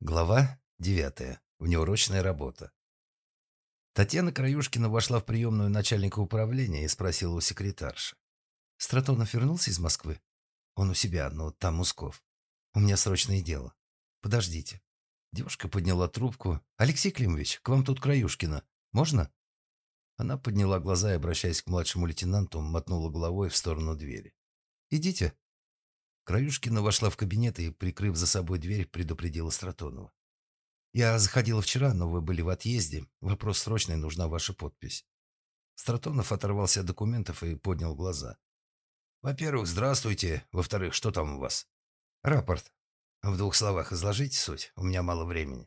Глава 9. Внеурочная работа. Татьяна Краюшкина вошла в приемную начальника управления и спросила у секретарши. «Стратонов вернулся из Москвы? Он у себя, но там Мусков. У меня срочное дело. Подождите». Девушка подняла трубку. «Алексей Климович, к вам тут Краюшкина. Можно?» Она подняла глаза и, обращаясь к младшему лейтенанту, мотнула головой в сторону двери. «Идите». Краюшкина вошла в кабинет и, прикрыв за собой дверь, предупредила Стратонова. «Я заходила вчера, но вы были в отъезде. Вопрос срочный, нужна ваша подпись». Стратонов оторвался от документов и поднял глаза. «Во-первых, здравствуйте. Во-вторых, что там у вас?» «Рапорт. В двух словах изложите суть. У меня мало времени».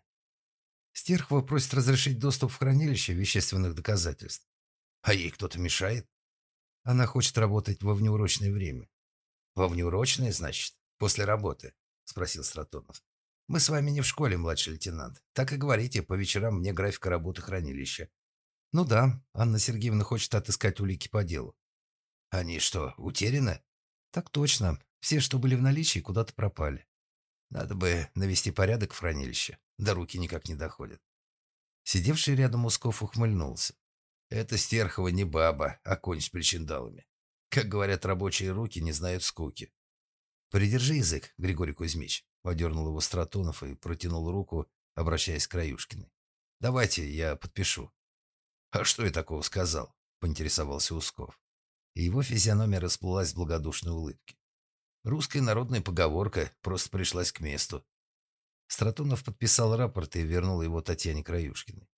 Стерхова просит разрешить доступ в хранилище вещественных доказательств. А ей кто-то мешает? Она хочет работать во внеурочное время. «Во внеурочное, значит? После работы?» – спросил Стратонов. «Мы с вами не в школе, младший лейтенант. Так и говорите, по вечерам мне графика работы хранилища». «Ну да, Анна Сергеевна хочет отыскать улики по делу». «Они что, утеряны?» «Так точно. Все, что были в наличии, куда-то пропали. Надо бы навести порядок в хранилище. До руки никак не доходят». Сидевший рядом Усков ухмыльнулся. «Это Стерхова не баба, а конь с причиндалами. Как говорят, рабочие руки не знают скуки. «Придержи язык, Григорий Кузьмич», — одернул его Стратонов и протянул руку, обращаясь к Краюшкиной. «Давайте, я подпишу». «А что я такого сказал?» — поинтересовался Усков. Его физиономия расплылась в благодушной улыбке. Русская народная поговорка просто пришлась к месту. Стратонов подписал рапорт и вернул его Татьяне Краюшкиной.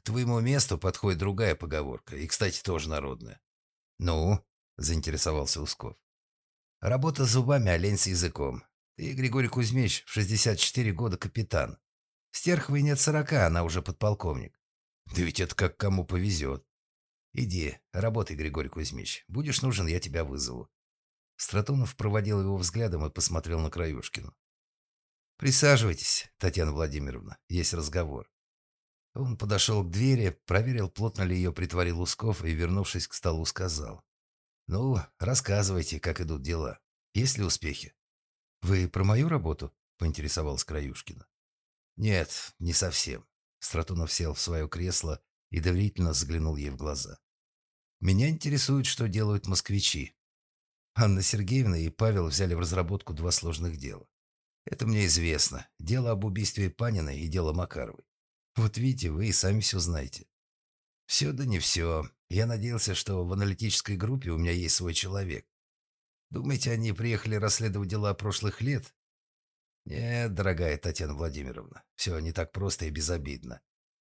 К твоему месту подходит другая поговорка, и, кстати, тоже народная. «Ну?» Заинтересовался Усков. Работа зубами, олень с языком. Ты, Григорий Кузьмич, в 64 года капитан. Стерховой нет сорока, она уже подполковник. Да ведь это как кому повезет. Иди, работай, Григорий Кузьмич. Будешь нужен, я тебя вызову. Стратонов проводил его взглядом и посмотрел на Краюшкину. «Присаживайтесь, Татьяна Владимировна, есть разговор». Он подошел к двери, проверил, плотно ли ее притворил Усков и, вернувшись к столу, сказал. «Ну, рассказывайте, как идут дела. Есть ли успехи?» «Вы про мою работу?» – поинтересовался Краюшкина. «Нет, не совсем». Стратунов сел в свое кресло и доверительно заглянул ей в глаза. «Меня интересует, что делают москвичи. Анна Сергеевна и Павел взяли в разработку два сложных дела. Это мне известно. Дело об убийстве Панина и дело Макаровой. Вот видите, вы и сами все знаете. Все да не все. Я надеялся, что в аналитической группе у меня есть свой человек. Думаете, они приехали расследовать дела прошлых лет? Нет, дорогая Татьяна Владимировна, все не так просто и безобидно.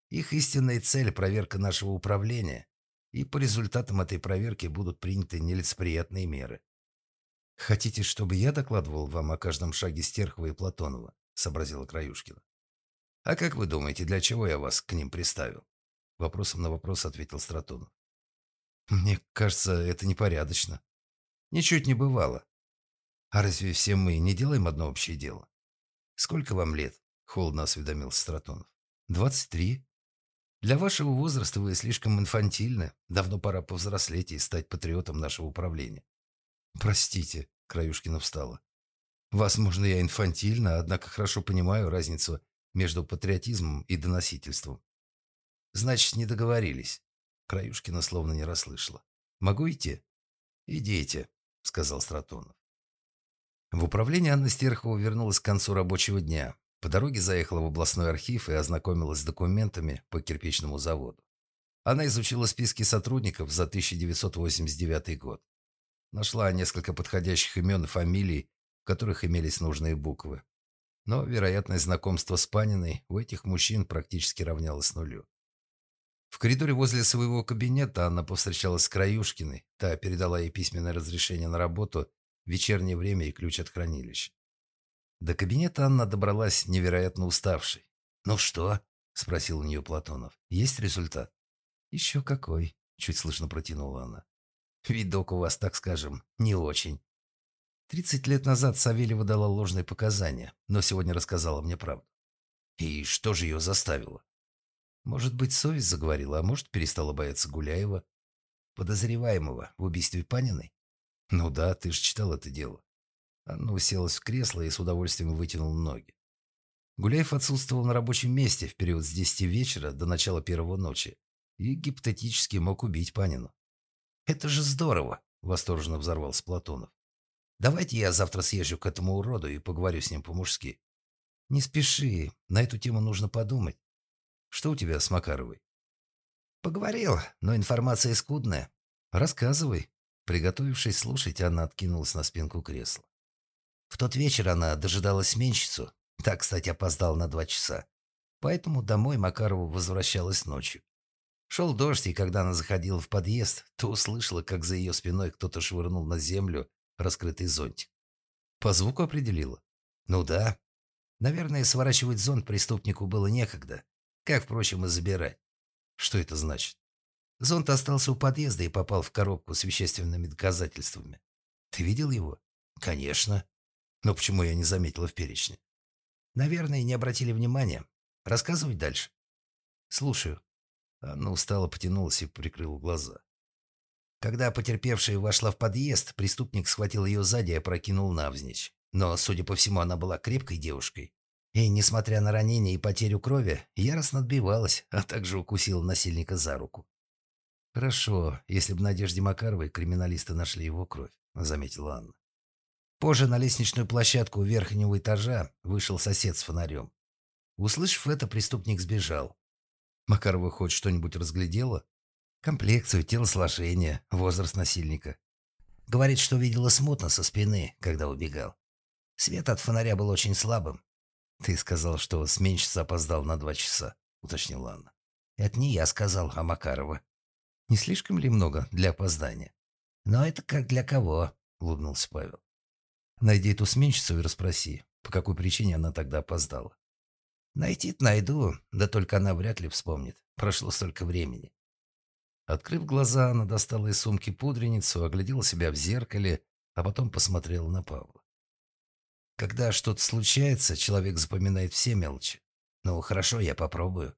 Их истинная цель – проверка нашего управления, и по результатам этой проверки будут приняты нелицеприятные меры. «Хотите, чтобы я докладывал вам о каждом шаге Стерхова и Платонова?» – сообразила Краюшкина. «А как вы думаете, для чего я вас к ним приставил?» Вопросом на вопрос ответил Стратонов. Мне кажется, это непорядочно. Ничуть не бывало. А разве все мы не делаем одно общее дело? Сколько вам лет? Холодно осведомился Стратонов. Двадцать три. Для вашего возраста вы слишком инфантильны. Давно пора повзрослеть и стать патриотом нашего управления. Простите, Краюшкина встала. Возможно, я инфантильна, однако хорошо понимаю разницу между патриотизмом и доносительством. Значит, не договорились. Краюшкина словно не расслышала. «Могу идти?» «Идите», — сказал Стратонов. В управление Анна Стерхова вернулась к концу рабочего дня. По дороге заехала в областной архив и ознакомилась с документами по кирпичному заводу. Она изучила списки сотрудников за 1989 год. Нашла несколько подходящих имен и фамилий, в которых имелись нужные буквы. Но вероятность знакомства с Паниной у этих мужчин практически равнялась нулю. В коридоре возле своего кабинета Анна повстречалась с Краюшкиной. Та передала ей письменное разрешение на работу, вечернее время и ключ от хранилища. До кабинета Анна добралась невероятно уставшей. «Ну что?» – спросил у нее Платонов. «Есть результат?» «Еще какой?» – чуть слышно протянула она. «Видок у вас, так скажем, не очень». Тридцать лет назад Савельева дала ложные показания, но сегодня рассказала мне правду. И что же ее заставило? Может быть, совесть заговорила, а может, перестала бояться Гуляева, подозреваемого в убийстве Паниной? Ну да, ты же читал это дело. Анна уселась в кресло и с удовольствием вытянула ноги. Гуляев отсутствовал на рабочем месте в период с 10 вечера до начала первого ночи и гипотетически мог убить Панину. «Это же здорово!» – восторженно взорвался Платонов. «Давайте я завтра съезжу к этому уроду и поговорю с ним по-мужски». «Не спеши, на эту тему нужно подумать. Что у тебя с Макаровой?» «Поговорил, но информация скудная. Рассказывай». Приготовившись слушать, Анна откинулась на спинку кресла. В тот вечер она дожидалась сменщицу. Так, кстати, опоздал на два часа. Поэтому домой Макарова возвращалась ночью. Шел дождь, и когда она заходила в подъезд, то услышала, как за ее спиной кто-то швырнул на землю раскрытый зонтик. По звуку определила? Ну да. Наверное, сворачивать зонт преступнику было некогда. Как, впрочем, и забирать. Что это значит? Зонт остался у подъезда и попал в коробку с вещественными доказательствами. Ты видел его? Конечно. Но почему я не заметила в перечне? Наверное, не обратили внимания. Рассказывать дальше? Слушаю. Она устало потянулась и прикрыла глаза. Когда потерпевшая вошла в подъезд, преступник схватил ее сзади и опрокинул навзничь. Но, судя по всему, она была крепкой девушкой. И, несмотря на ранение и потерю крови, яростно отбивалась, а также укусила насильника за руку. «Хорошо, если бы Надежде Макаровой криминалисты нашли его кровь», — заметила Анна. Позже на лестничную площадку верхнего этажа вышел сосед с фонарем. Услышав это, преступник сбежал. Макарова хоть что-нибудь разглядела? Комплекцию, телосложение, возраст насильника. Говорит, что видела смутно со спины, когда убегал. Свет от фонаря был очень слабым. «Ты сказал, что сменщица опоздал на два часа», — уточнила Анна. «Это не я сказал, а Макарова». «Не слишком ли много для опоздания?» «Но это как для кого?» — улыбнулся Павел. Найди эту сменщицу и расспроси, по какой причине она тогда опоздала. Найти-то найду, да только она вряд ли вспомнит. Прошло столько времени. Открыв глаза, она достала из сумки пудреницу, оглядела себя в зеркале, а потом посмотрела на Павла. Когда что-то случается, человек запоминает все мелочи. Ну, хорошо, я попробую.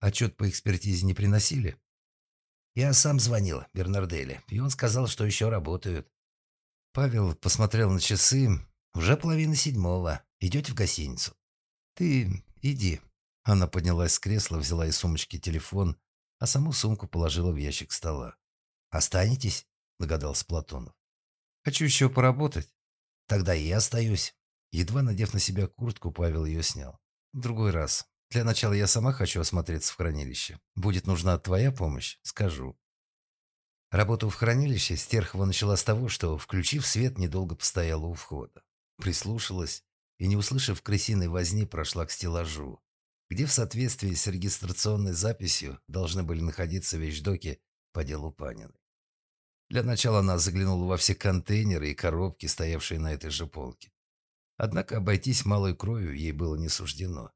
Отчет по экспертизе не приносили? Я сам звонил Бернарделе, и он сказал, что еще работают. Павел посмотрел на часы. Уже половина седьмого. Идете в гостиницу? Ты иди. Она поднялась с кресла, взяла из сумочки телефон, а саму сумку положила в ящик стола. «Останетесь?» – догадался Платонов. «Хочу еще поработать». «Тогда и остаюсь». Едва надев на себя куртку, Павел ее снял. «В другой раз. Для начала я сама хочу осмотреться в хранилище. Будет нужна твоя помощь, скажу». Работу в хранилище Стерхова начала с того, что, включив свет, недолго постояла у входа. Прислушалась и, не услышав крысиной возни, прошла к стеллажу, где в соответствии с регистрационной записью должны были находиться вещдоки по делу Паниной. Для начала она заглянула во все контейнеры и коробки, стоявшие на этой же полке. Однако обойтись малой кровью ей было не суждено.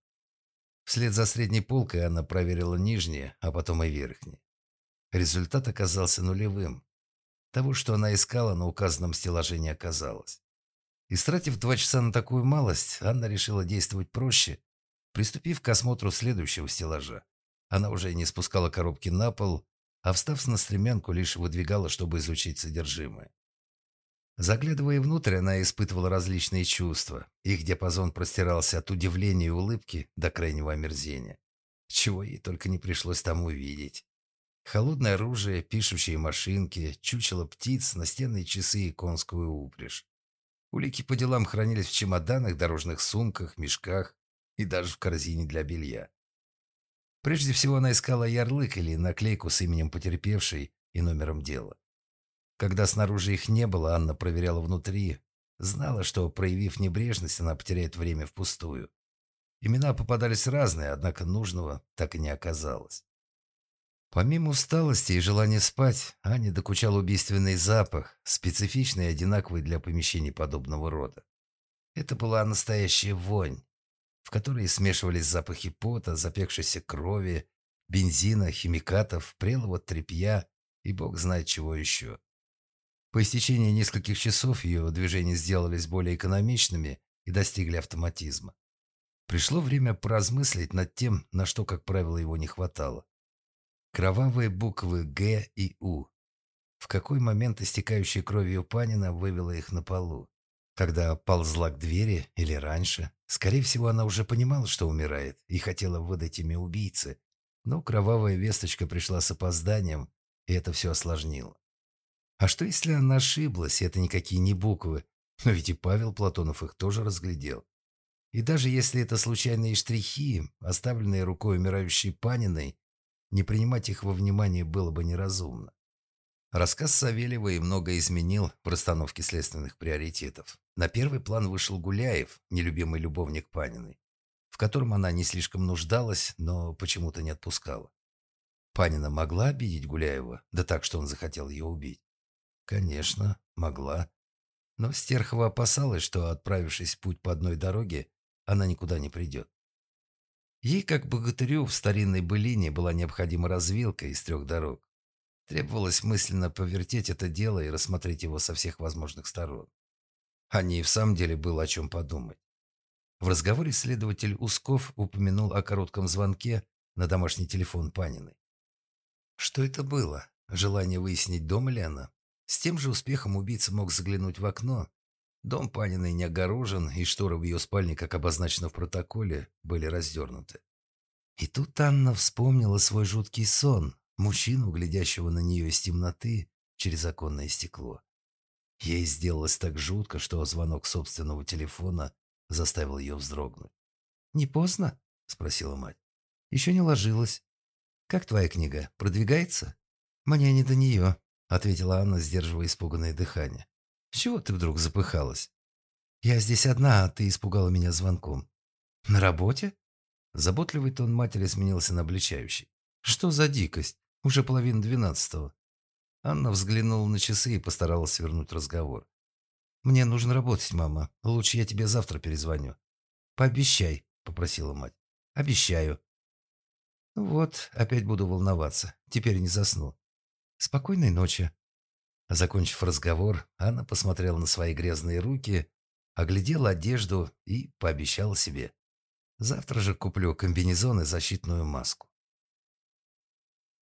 Вслед за средней полкой она проверила нижние, а потом и верхние. Результат оказался нулевым. Того, что она искала, на указанном стеллаже не оказалось. Истратив два часа на такую малость, Анна решила действовать проще, приступив к осмотру следующего стеллажа. Она уже не спускала коробки на пол, а встав на стремянку, лишь выдвигала, чтобы изучить содержимое. Заглядывая внутрь, она испытывала различные чувства. Их диапазон простирался от удивления и улыбки до крайнего омерзения. Чего ей только не пришлось там увидеть. Холодное оружие, пишущие машинки, чучело птиц, настенные часы и конскую упряжь. Улики по делам хранились в чемоданах, дорожных сумках, мешках и даже в корзине для белья. Прежде всего она искала ярлык или наклейку с именем потерпевшей и номером дела. Когда снаружи их не было, Анна проверяла внутри. Знала, что, проявив небрежность, она потеряет время впустую. Имена попадались разные, однако нужного так и не оказалось. Помимо усталости и желания спать, Ане докучал убийственный запах, специфичный и одинаковый для помещений подобного рода. Это была настоящая вонь, в которой смешивались запахи пота, запекшейся крови, бензина, химикатов, прелого тряпья и бог знает чего еще. По истечении нескольких часов ее движения сделались более экономичными и достигли автоматизма. Пришло время поразмыслить над тем, на что, как правило, его не хватало. Кровавые буквы «Г» и «У». В какой момент истекающая кровью Панина вывела их на полу? Когда ползла к двери или раньше, скорее всего, она уже понимала, что умирает, и хотела выдать имя убийцы. Но кровавая весточка пришла с опозданием, и это все осложнило. А что, если она ошиблась, и это никакие не буквы? Но ведь и Павел Платонов их тоже разглядел. И даже если это случайные штрихи, оставленные рукой умирающей Паниной, не принимать их во внимание было бы неразумно. Рассказ Савельева и многое изменил в расстановке следственных приоритетов. На первый план вышел Гуляев, нелюбимый любовник Паниной, в котором она не слишком нуждалась, но почему-то не отпускала. Панина могла обидеть Гуляева, да так, что он захотел ее убить? Конечно, могла. Но Стерхова опасалась, что, отправившись в путь по одной дороге, она никуда не придет. Ей, как богатырю в старинной былине, была необходима развилка из трех дорог. Требовалось мысленно повертеть это дело и рассмотреть его со всех возможных сторон. А ней в самом деле было о чем подумать. В разговоре следователь Усков упомянул о коротком звонке на домашний телефон Паниной. Что это было? Желание выяснить, дома ли она? С тем же успехом убийца мог заглянуть в окно. Дом Паниной не огорожен, и шторы в ее спальне, как обозначено в протоколе, были раздернуты. И тут Анна вспомнила свой жуткий сон, мужчину, глядящего на нее из темноты через оконное стекло. Ей сделалось так жутко, что звонок собственного телефона заставил ее вздрогнуть. «Не поздно?» – спросила мать. «Еще не ложилась. Как твоя книга? Продвигается?» «Мне не до нее», — ответила Анна, сдерживая испуганное дыхание. «С чего ты вдруг запыхалась?» «Я здесь одна, а ты испугала меня звонком». «На работе?» Заботливый тон матери сменился на обличающий. «Что за дикость? Уже половина двенадцатого». Анна взглянула на часы и постаралась свернуть разговор. «Мне нужно работать, мама. Лучше я тебе завтра перезвоню». «Пообещай», — попросила мать. «Обещаю». «Ну «Вот, опять буду волноваться. Теперь не засну. Спокойной ночи». Закончив разговор, Анна посмотрела на свои грязные руки, оглядела одежду и пообещала себе. «Завтра же куплю комбинезон и защитную маску».